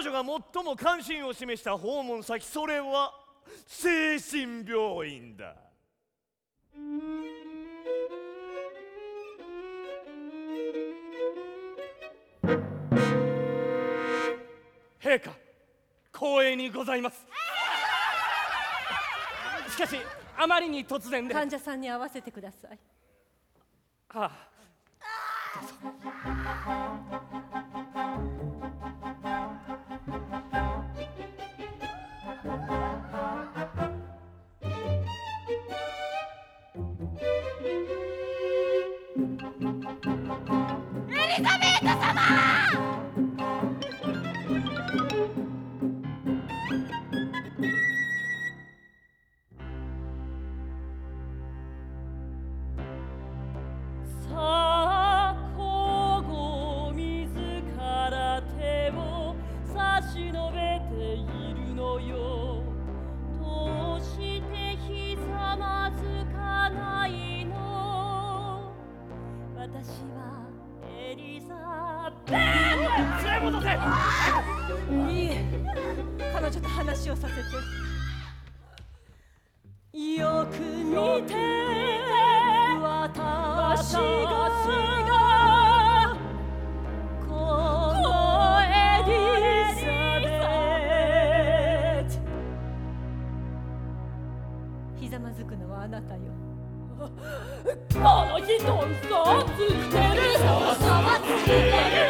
彼女が最も関心を示した訪問先それは精神病院だ。陛下光栄にございます。しかしあまりに突然で。患者さんに合わせてください。はあさいいえ彼女と話をさせて。よく見て私がこのエリザベートひざまずくのはあなたよ。この人嘘をついてる。嘘はついてる